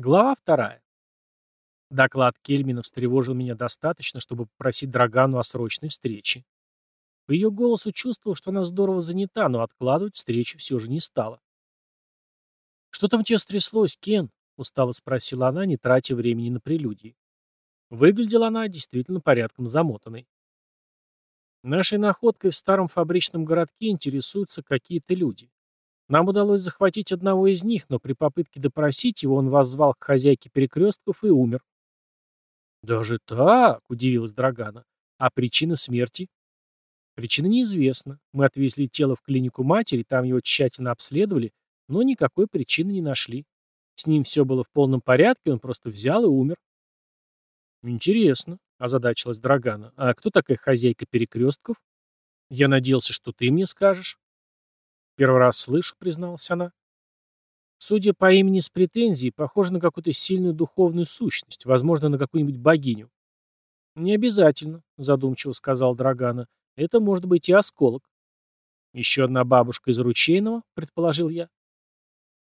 Глава вторая. Доклад Кельмина встревожил меня достаточно, чтобы попросить Драгану о срочной встрече. По ее голосу чувствовал, что она здорово занята, но откладывать встречу все же не стала. «Что там у тебя стряслось, Кен?» — устало спросила она, не тратя времени на прелюдии. Выглядела она действительно порядком замотанной. Нашей находкой в старом фабричном городке интересуются какие-то люди. Нам удалось захватить одного из них, но при попытке допросить его он воззвал к хозяйке перекрестков и умер. «Даже так?» — удивилась Драгана. «А причина смерти?» «Причина неизвестна. Мы отвезли тело в клинику матери, там его тщательно обследовали, но никакой причины не нашли. С ним все было в полном порядке, он просто взял и умер». «Интересно», — озадачилась Драгана. «А кто такая хозяйка перекрестков?» «Я надеялся, что ты мне скажешь». «Первый раз слышу», — призналась она. Судя по имени с претензией, похоже на какую-то сильную духовную сущность, возможно, на какую-нибудь богиню. «Не обязательно», — задумчиво сказал Драгана. «Это может быть и осколок». «Еще одна бабушка из Ручейного», — предположил я.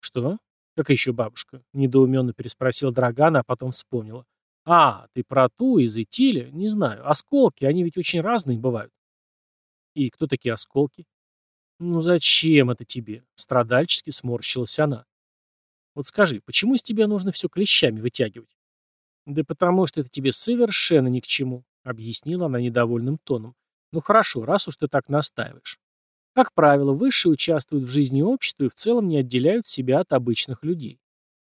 «Что? Как еще бабушка?» — недоуменно переспросил Драгана, а потом вспомнила. «А, ты про ту из Итиля? Не знаю. Осколки, они ведь очень разные бывают». «И кто такие осколки?» «Ну зачем это тебе?» — страдальчески сморщилась она. «Вот скажи, почему из тебя нужно все клещами вытягивать?» «Да потому что это тебе совершенно ни к чему», — объяснила она недовольным тоном. «Ну хорошо, раз уж ты так настаиваешь. Как правило, высшие участвуют в жизни общества и в целом не отделяют себя от обычных людей.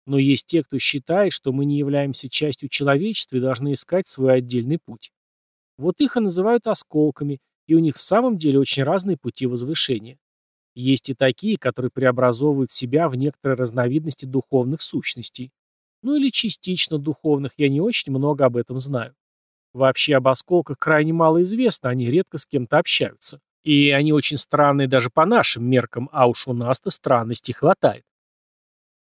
Но есть те, кто считает, что мы не являемся частью человечества и должны искать свой отдельный путь. Вот их и называют осколками, и у них в самом деле очень разные пути возвышения. Есть и такие, которые преобразовывают себя в некоторые разновидности духовных сущностей. Ну или частично духовных, я не очень много об этом знаю. Вообще об осколках крайне мало известно, они редко с кем-то общаются. И они очень странные даже по нашим меркам, а уж у нас-то странностей хватает.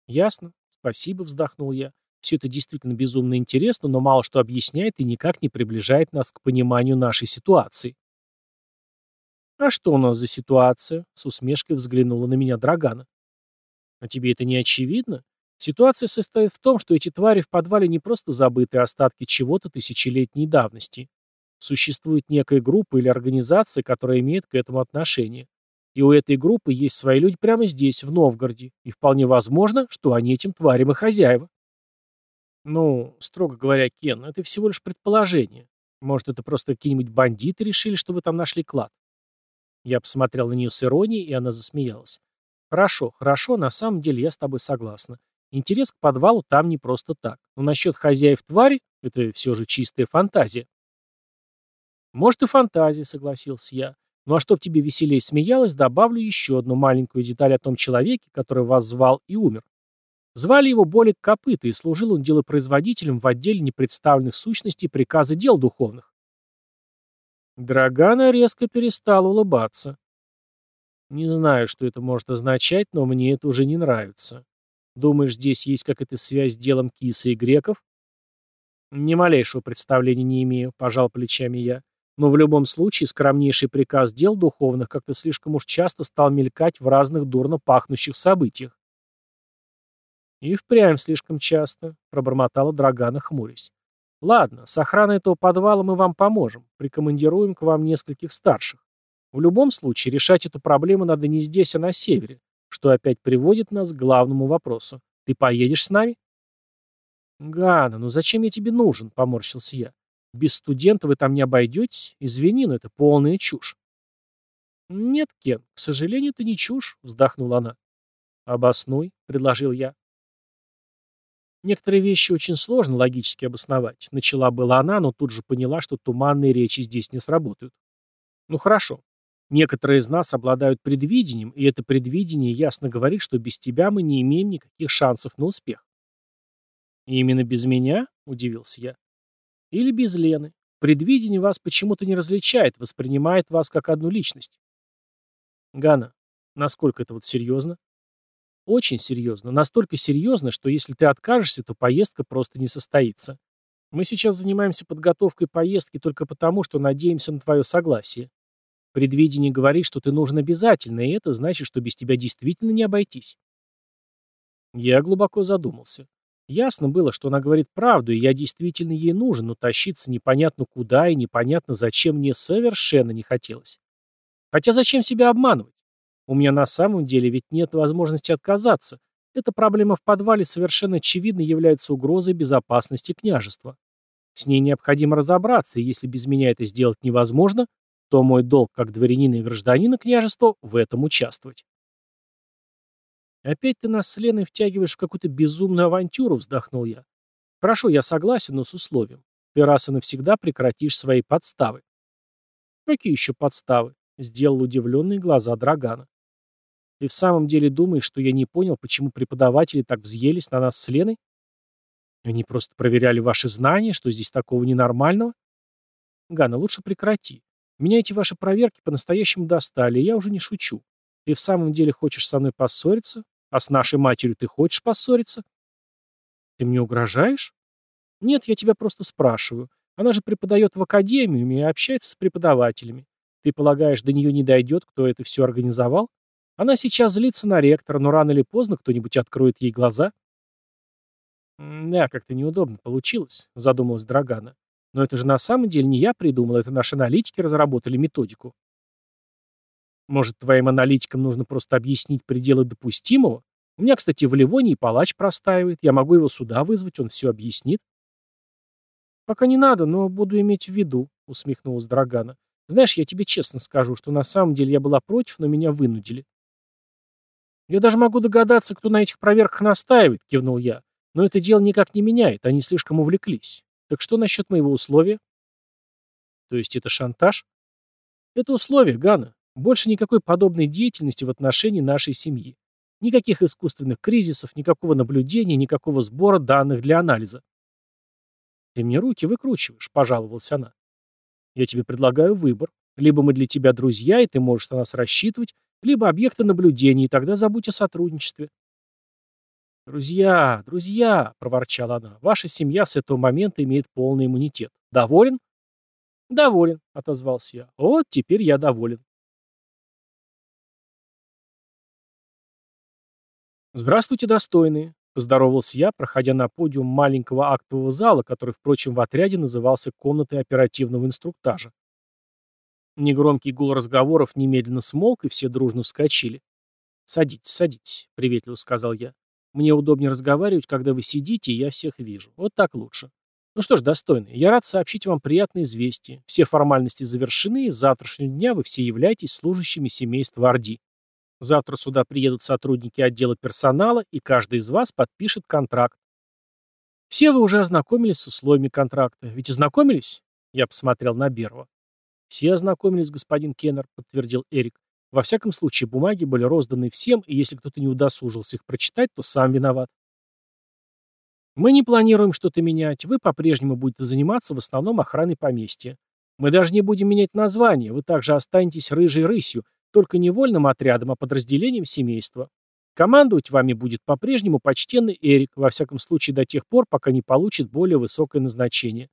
Ясно. Спасибо, вздохнул я. Все это действительно безумно интересно, но мало что объясняет и никак не приближает нас к пониманию нашей ситуации. «А что у нас за ситуация?» — с усмешкой взглянула на меня Драгана. «А тебе это не очевидно? Ситуация состоит в том, что эти твари в подвале не просто забытые остатки чего-то тысячелетней давности. Существует некая группа или организация, которая имеет к этому отношение. И у этой группы есть свои люди прямо здесь, в Новгороде, и вполне возможно, что они этим тварям и хозяева. Ну, строго говоря, Кен, это всего лишь предположение. Может, это просто какие-нибудь бандиты решили, что вы там нашли клад? Я посмотрел на нее с иронией, и она засмеялась. «Хорошо, хорошо, на самом деле я с тобой согласна. Интерес к подвалу там не просто так. Но насчет хозяев твари — это все же чистая фантазия». «Может, и фантазия», — согласился я. «Ну а чтоб тебе веселее смеялась, добавлю еще одну маленькую деталь о том человеке, который вас звал и умер. Звали его Болик Копыта, и служил он делопроизводителем в отделе непредставленных сущностей приказа дел духовных. Драгана резко перестал улыбаться. Не знаю, что это может означать, но мне это уже не нравится. Думаешь, здесь есть какая-то связь с делом киса и греков? Ни малейшего представления не имею, пожал плечами я. Но в любом случае скромнейший приказ дел духовных как-то слишком уж часто стал мелькать в разных дурно пахнущих событиях. И впрямь слишком часто, пробормотала Драгана, хмурясь. Ладно, с охраной этого подвала мы вам поможем. Прикомандируем к вам нескольких старших. В любом случае, решать эту проблему надо не здесь, а на севере, что опять приводит нас к главному вопросу. Ты поедешь с нами? Гана, ну зачем я тебе нужен? Поморщился я. Без студента вы там не обойдетесь? Извини, но это полная чушь. Нет, Кен, к сожалению, это не чушь, вздохнула она. Обоснуй, предложил я. Некоторые вещи очень сложно логически обосновать. Начала была она, но тут же поняла, что туманные речи здесь не сработают. Ну хорошо. Некоторые из нас обладают предвидением, и это предвидение ясно говорит, что без тебя мы не имеем никаких шансов на успех. И именно без меня? Удивился я. Или без Лены. Предвидение вас почему-то не различает, воспринимает вас как одну личность. Гана, насколько это вот серьезно? Очень серьезно. Настолько серьезно, что если ты откажешься, то поездка просто не состоится. Мы сейчас занимаемся подготовкой поездки только потому, что надеемся на твое согласие. Предвидение говорит, что ты нужен обязательно, и это значит, что без тебя действительно не обойтись. Я глубоко задумался. Ясно было, что она говорит правду, и я действительно ей нужен, но тащиться непонятно куда и непонятно зачем мне совершенно не хотелось. Хотя зачем себя обманывать? У меня на самом деле ведь нет возможности отказаться. Эта проблема в подвале совершенно очевидно является угрозой безопасности княжества. С ней необходимо разобраться, и если без меня это сделать невозможно, то мой долг как дворянина и гражданина княжества в этом участвовать. «Опять ты нас с Леной втягиваешь в какую-то безумную авантюру», — вздохнул я. «Хорошо, я согласен, но с условием. Ты раз и навсегда прекратишь свои подставы». «Какие еще подставы?» — сделал удивленные глаза Драгана. «Ты в самом деле думаешь, что я не понял, почему преподаватели так взъелись на нас с Леной? Они просто проверяли ваши знания, что здесь такого ненормального? Гана, лучше прекрати. Меня эти ваши проверки по-настоящему достали, я уже не шучу. Ты в самом деле хочешь со мной поссориться? А с нашей матерью ты хочешь поссориться? Ты мне угрожаешь? Нет, я тебя просто спрашиваю. Она же преподает в академии и общается с преподавателями. Ты полагаешь, до нее не дойдет, кто это все организовал? Она сейчас злится на ректора, но рано или поздно кто-нибудь откроет ей глаза. «Да, как-то неудобно получилось», — задумалась Драгана. «Но это же на самом деле не я придумал, это наши аналитики разработали методику. Может, твоим аналитикам нужно просто объяснить пределы допустимого? У меня, кстати, в Ливонии палач простаивает. Я могу его сюда вызвать, он все объяснит. Пока не надо, но буду иметь в виду, усмехнулась Драгана. Знаешь, я тебе честно скажу, что на самом деле я была против, но меня вынудили. Я даже могу догадаться, кто на этих проверках настаивает, кивнул я. Но это дело никак не меняет, они слишком увлеклись. Так что насчет моего условия? То есть это шантаж? Это условие, Гана. Больше никакой подобной деятельности в отношении нашей семьи. Никаких искусственных кризисов, никакого наблюдения, никакого сбора данных для анализа. «Ты мне руки выкручиваешь», — пожаловалась она. «Я тебе предлагаю выбор. Либо мы для тебя друзья, и ты можешь на нас рассчитывать, либо объекты наблюдения, и тогда забудь о сотрудничестве». «Друзья, друзья», — проворчала она, — «ваша семья с этого момента имеет полный иммунитет. Доволен?» «Доволен», — отозвался я. «Вот теперь я доволен». «Здравствуйте, достойные!» – поздоровался я, проходя на подиум маленького актового зала, который, впрочем, в отряде назывался комнатой оперативного инструктажа. Негромкий гул разговоров немедленно смолк, и все дружно вскочили. «Садитесь, садитесь», — приветливо сказал я. «Мне удобнее разговаривать, когда вы сидите, и я всех вижу. Вот так лучше. Ну что ж, достойные, я рад сообщить вам приятное известие. Все формальности завершены, и с завтрашнего дня вы все являетесь служащими семейства Орди. Завтра сюда приедут сотрудники отдела персонала, и каждый из вас подпишет контракт. Все вы уже ознакомились с условиями контракта. Ведь ознакомились? Я посмотрел на Берва. Все ознакомились, господин Кеннер, подтвердил Эрик. Во всяком случае, бумаги были розданы всем, и если кто-то не удосужился их прочитать, то сам виноват. Мы не планируем что-то менять. Вы по-прежнему будете заниматься в основном охраной поместья. Мы даже не будем менять название. Вы также останетесь рыжей рысью, только не вольным отрядом, а подразделением семейства. Командовать вами будет по-прежнему почтенный Эрик, во всяком случае до тех пор, пока не получит более высокое назначение.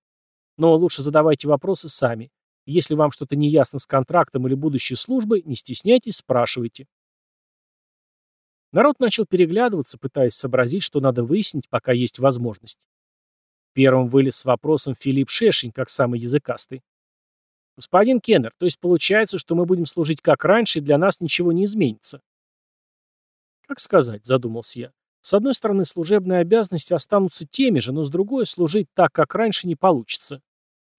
Но лучше задавайте вопросы сами. Если вам что-то не ясно с контрактом или будущей службой, не стесняйтесь, спрашивайте. Народ начал переглядываться, пытаясь сообразить, что надо выяснить, пока есть возможность. Первым вылез с вопросом Филипп Шешень, как самый языкастый. «Господин Кеннер, то есть получается, что мы будем служить как раньше, и для нас ничего не изменится?» «Как сказать», — задумался я. «С одной стороны, служебные обязанности останутся теми же, но с другой, служить так, как раньше, не получится.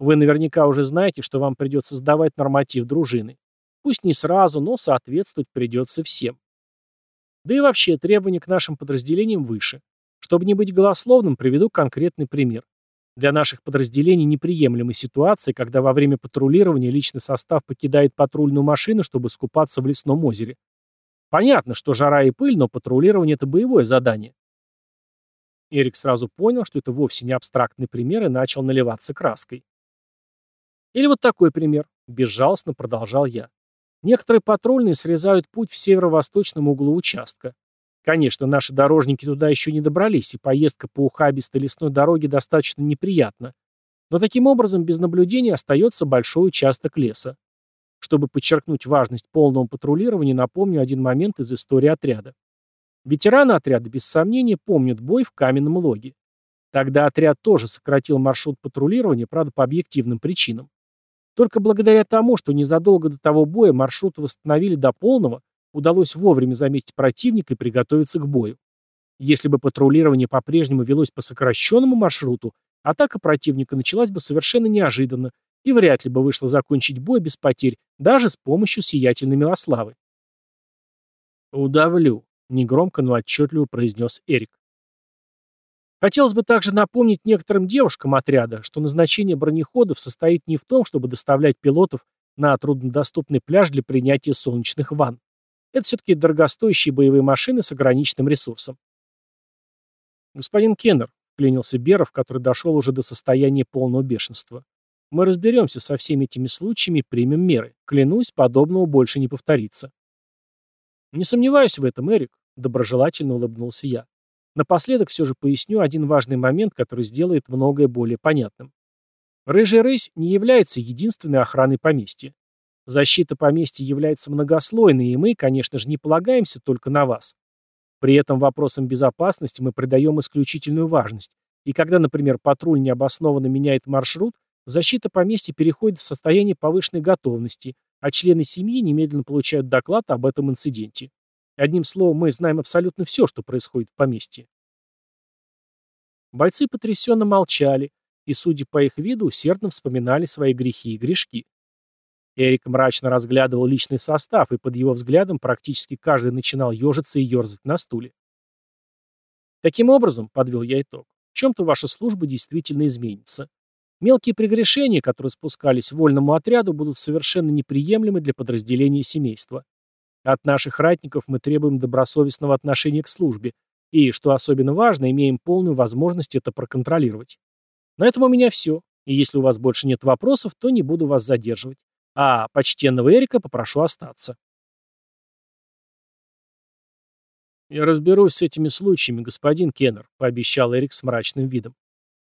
Вы наверняка уже знаете, что вам придется сдавать норматив дружины. Пусть не сразу, но соответствовать придется всем. Да и вообще, требования к нашим подразделениям выше. Чтобы не быть голословным, приведу конкретный пример. Для наших подразделений неприемлемы ситуации, когда во время патрулирования личный состав покидает патрульную машину, чтобы скупаться в лесном озере. Понятно, что жара и пыль, но патрулирование – это боевое задание. Эрик сразу понял, что это вовсе не абстрактный пример и начал наливаться краской. Или вот такой пример. Безжалостно продолжал я. Некоторые патрульные срезают путь в северо-восточном углу участка. Конечно, наши дорожники туда еще не добрались, и поездка по ухабистой лесной дороге достаточно неприятна. Но таким образом без наблюдения остается большой участок леса. Чтобы подчеркнуть важность полного патрулирования, напомню один момент из истории отряда. Ветераны отряда без сомнения помнят бой в каменном логе. Тогда отряд тоже сократил маршрут патрулирования, правда, по объективным причинам. Только благодаря тому, что незадолго до того боя маршрут восстановили до полного, удалось вовремя заметить противника и приготовиться к бою. Если бы патрулирование по-прежнему велось по сокращенному маршруту, атака противника началась бы совершенно неожиданно и вряд ли бы вышло закончить бой без потерь, даже с помощью сиятельной Милославы. «Удавлю», — негромко, но отчетливо произнес Эрик. Хотелось бы также напомнить некоторым девушкам отряда, что назначение бронеходов состоит не в том, чтобы доставлять пилотов на труднодоступный пляж для принятия солнечных ванн. Это все-таки дорогостоящие боевые машины с ограниченным ресурсом. «Господин Кеннер», — вклинился Беров, который дошел уже до состояния полного бешенства, «мы разберемся со всеми этими случаями и примем меры. Клянусь, подобного больше не повторится». «Не сомневаюсь в этом, Эрик», — доброжелательно улыбнулся я. Напоследок все же поясню один важный момент, который сделает многое более понятным. Рыжий рысь не является единственной охраной поместья. Защита поместья является многослойной, и мы, конечно же, не полагаемся только на вас. При этом вопросам безопасности мы придаем исключительную важность. И когда, например, патруль необоснованно меняет маршрут, защита поместья переходит в состояние повышенной готовности, а члены семьи немедленно получают доклад об этом инциденте. Одним словом, мы знаем абсолютно все, что происходит в поместье. Бойцы потрясенно молчали и, судя по их виду, усердно вспоминали свои грехи и грешки. Эрик мрачно разглядывал личный состав, и под его взглядом практически каждый начинал ежиться и ерзать на стуле. Таким образом, подвел я итог, в чем-то ваша служба действительно изменится. Мелкие прегрешения, которые спускались вольному отряду, будут совершенно неприемлемы для подразделения семейства. От наших ратников мы требуем добросовестного отношения к службе, и, что особенно важно, имеем полную возможность это проконтролировать. На этом у меня все, и если у вас больше нет вопросов, то не буду вас задерживать. А почтенного Эрика попрошу остаться. «Я разберусь с этими случаями, господин Кеннер», — пообещал Эрик с мрачным видом.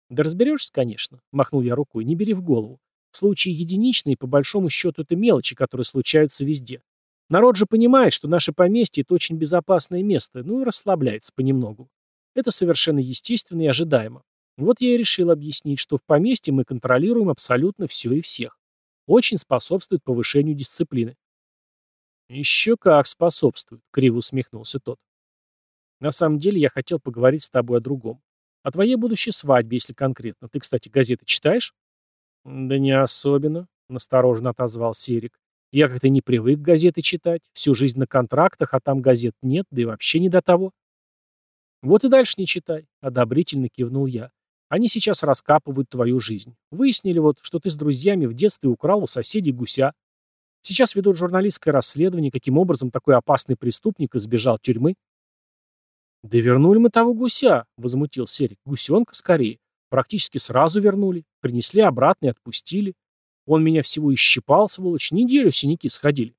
«Да разберешься, конечно», — махнул я рукой, — «не бери в голову. Случаи единичные, по большому счету, это мелочи, которые случаются везде. Народ же понимает, что наше поместье — это очень безопасное место, ну и расслабляется понемногу. Это совершенно естественно и ожидаемо. Вот я и решил объяснить, что в поместье мы контролируем абсолютно все и всех очень способствует повышению дисциплины. «Еще как способствует», — криво усмехнулся тот. «На самом деле я хотел поговорить с тобой о другом. О твоей будущей свадьбе, если конкретно. Ты, кстати, газеты читаешь?» «Да не особенно», — настороженно отозвался Эрик. «Я как-то не привык газеты читать. Всю жизнь на контрактах, а там газет нет, да и вообще не до того». «Вот и дальше не читай», — одобрительно кивнул я. Они сейчас раскапывают твою жизнь. Выяснили вот, что ты с друзьями в детстве украл у соседей гуся. Сейчас ведут журналистское расследование, каким образом такой опасный преступник избежал тюрьмы. «Да вернули мы того гуся», — возмутил Серик. «Гусенка скорее. Практически сразу вернули. Принесли обратно и отпустили. Он меня всего исщипал, сволочь. Неделю синяки сходили».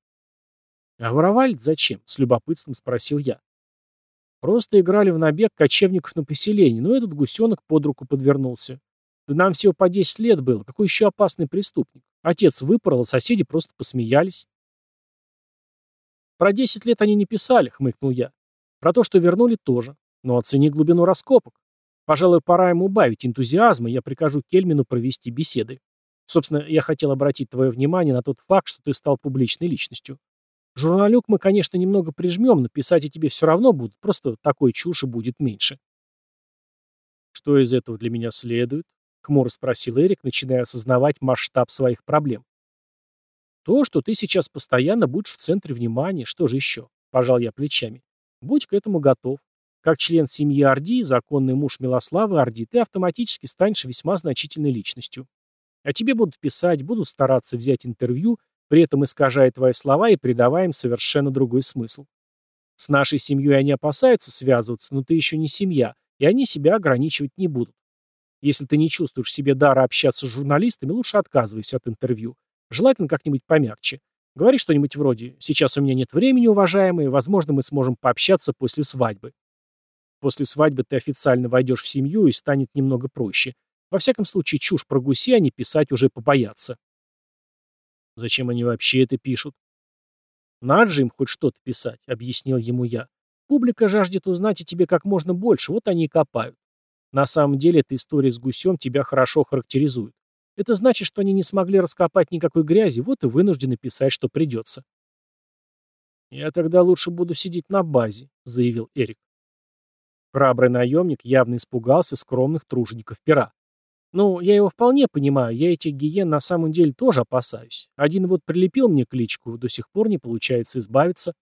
«А воровали зачем?» — с любопытством спросил я. Просто играли в набег кочевников на поселение, но этот гусенок под руку подвернулся. Да нам всего по 10 лет было, какой еще опасный преступник. Отец выпорол, а соседи просто посмеялись. Про 10 лет они не писали, хмыкнул я. Про то, что вернули, тоже. Но оцени глубину раскопок. Пожалуй, пора ему убавить энтузиазма, я прикажу Кельмину провести беседы. Собственно, я хотел обратить твое внимание на тот факт, что ты стал публичной личностью. Журналюк мы, конечно, немного прижмем, но писать о тебе все равно будут, просто такой чуши будет меньше. Что из этого для меня следует? Хмуро спросил Эрик, начиная осознавать масштаб своих проблем. То, что ты сейчас постоянно будешь в центре внимания, что же еще? Пожал я плечами. Будь к этому готов. Как член семьи Орди, законный муж Милославы Орди, ты автоматически станешь весьма значительной личностью. А тебе будут писать, будут стараться взять интервью, при этом искажая твои слова и придавая им совершенно другой смысл. С нашей семьей они опасаются связываться, но ты еще не семья, и они себя ограничивать не будут. Если ты не чувствуешь в себе дара общаться с журналистами, лучше отказывайся от интервью. Желательно как-нибудь помягче. Говори что-нибудь вроде «Сейчас у меня нет времени, уважаемые, возможно, мы сможем пообщаться после свадьбы». После свадьбы ты официально войдешь в семью и станет немного проще. Во всяком случае, чушь про гуси они писать уже побоятся. Зачем они вообще это пишут? Надо же им хоть что-то писать, объяснил ему я. Публика жаждет узнать о тебе как можно больше, вот они и копают. На самом деле эта история с гусем тебя хорошо характеризует. Это значит, что они не смогли раскопать никакой грязи, вот и вынуждены писать, что придется. «Я тогда лучше буду сидеть на базе», — заявил Эрик. Храбрый наемник явно испугался скромных тружеников пера. «Ну, я его вполне понимаю, я этих гиен на самом деле тоже опасаюсь. Один вот прилепил мне кличку, до сих пор не получается избавиться».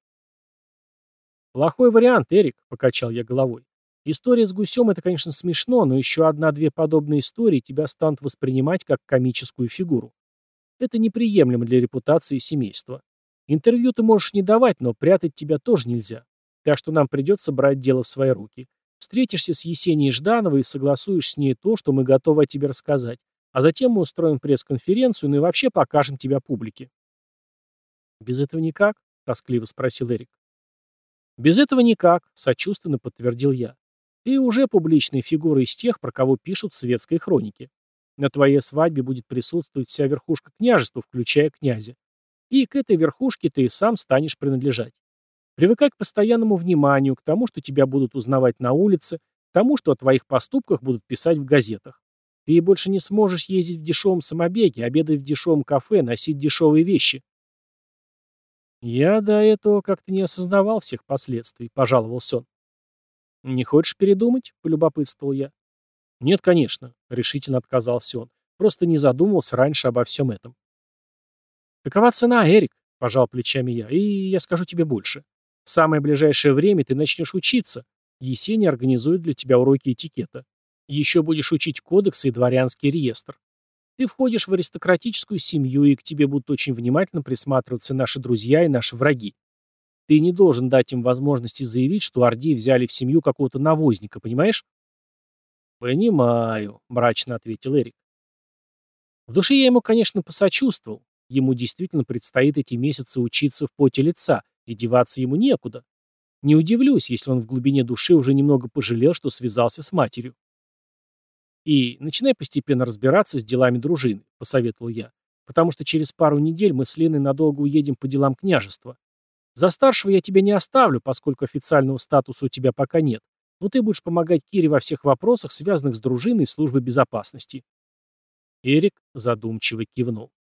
«Плохой вариант, Эрик», — покачал я головой. «История с гусем — это, конечно, смешно, но еще одна-две подобные истории тебя станут воспринимать как комическую фигуру. Это неприемлемо для репутации семейства. Интервью ты можешь не давать, но прятать тебя тоже нельзя. Так что нам придется брать дело в свои руки. Встретишься с Есенией Ждановой и согласуешь с ней то, что мы готовы о тебе рассказать. А затем мы устроим пресс-конференцию, ну и вообще покажем тебя публике». «Без этого никак?» — тоскливо спросил Эрик. «Без этого никак», — сочувственно подтвердил я. «Ты уже публичная фигура из тех, про кого пишут в светской хронике. На твоей свадьбе будет присутствовать вся верхушка княжества, включая князя. И к этой верхушке ты и сам станешь принадлежать. Привыкай к постоянному вниманию, к тому, что тебя будут узнавать на улице, к тому, что о твоих поступках будут писать в газетах. Ты больше не сможешь ездить в дешевом самобеге, обедать в дешевом кафе, носить дешевые вещи. «Я до этого как-то не осознавал всех последствий», — пожаловался он. «Не хочешь передумать?» — полюбопытствовал я. «Нет, конечно», — решительно отказался он. «Просто не задумывался раньше обо всем этом». «Какова цена, Эрик?» — пожал плечами я. «И я скажу тебе больше. В самое ближайшее время ты начнешь учиться. Есения организует для тебя уроки этикета. Еще будешь учить кодексы и дворянский реестр. Ты входишь в аристократическую семью, и к тебе будут очень внимательно присматриваться наши друзья и наши враги. Ты не должен дать им возможности заявить, что Орди взяли в семью какого-то навозника, понимаешь? «Понимаю», — мрачно ответил Эрик. В душе я ему, конечно, посочувствовал. Ему действительно предстоит эти месяцы учиться в поте лица, и деваться ему некуда. Не удивлюсь, если он в глубине души уже немного пожалел, что связался с матерью. И начинай постепенно разбираться с делами дружины, посоветовал я, потому что через пару недель мы с Леной надолго уедем по делам княжества. За старшего я тебя не оставлю, поскольку официального статуса у тебя пока нет, но ты будешь помогать Кире во всех вопросах, связанных с дружиной и службой безопасности. Эрик задумчиво кивнул.